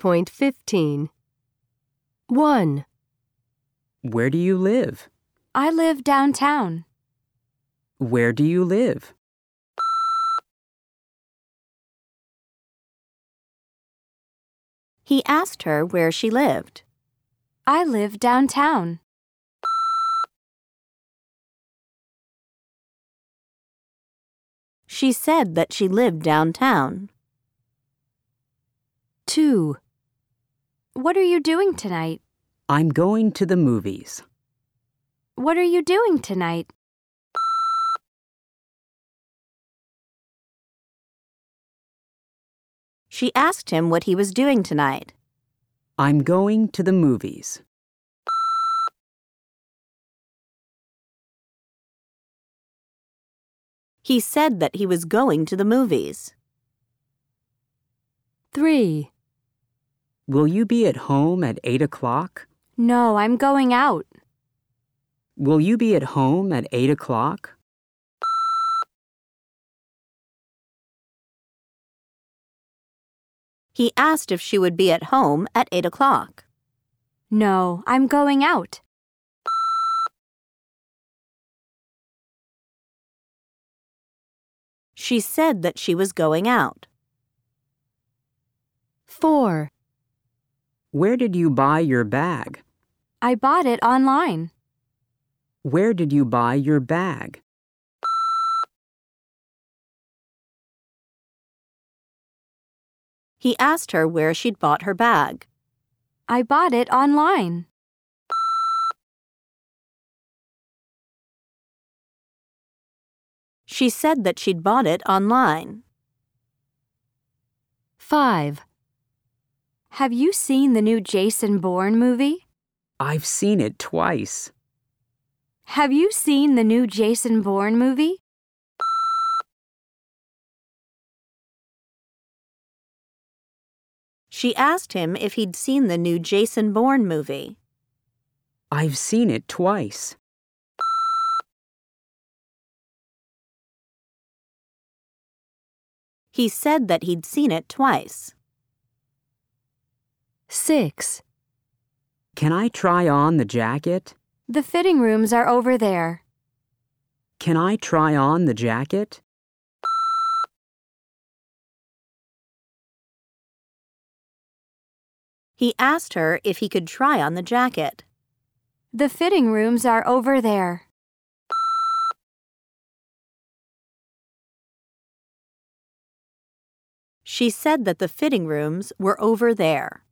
8.15. 1, Where do you live? I live downtown. Where do you live? He asked her where she lived. I live downtown. She said that she lived downtown. 2, What are you doing tonight? I'm going to the movies. What are you doing tonight? She asked him what he was doing tonight. I'm going to the movies. He said that he was going to the movies. 3, Will you be at home at 8 o'clock? No, I'm going out. Will you be at home at 8 o'clock? He asked if she would be at home at 8 o'clock. No, I'm going out. She said that she was going out. 4, Where did you buy your bag? I bought it online. Where did you buy your bag? He asked her where she'd bought her bag. I bought it online. She said that she'd bought it online. 5, Have you seen the new Jason Bourne movie? I've seen it twice. Have you seen the new Jason Bourne movie? She asked him if he'd seen the new Jason Bourne movie. I've seen it twice. He said that he'd seen it twice. 6, Can I try on the jacket? The fitting rooms are over there. Can I try on the jacket? He asked her if he could try on the jacket. The fitting rooms are over there. She said that the fitting rooms were over there.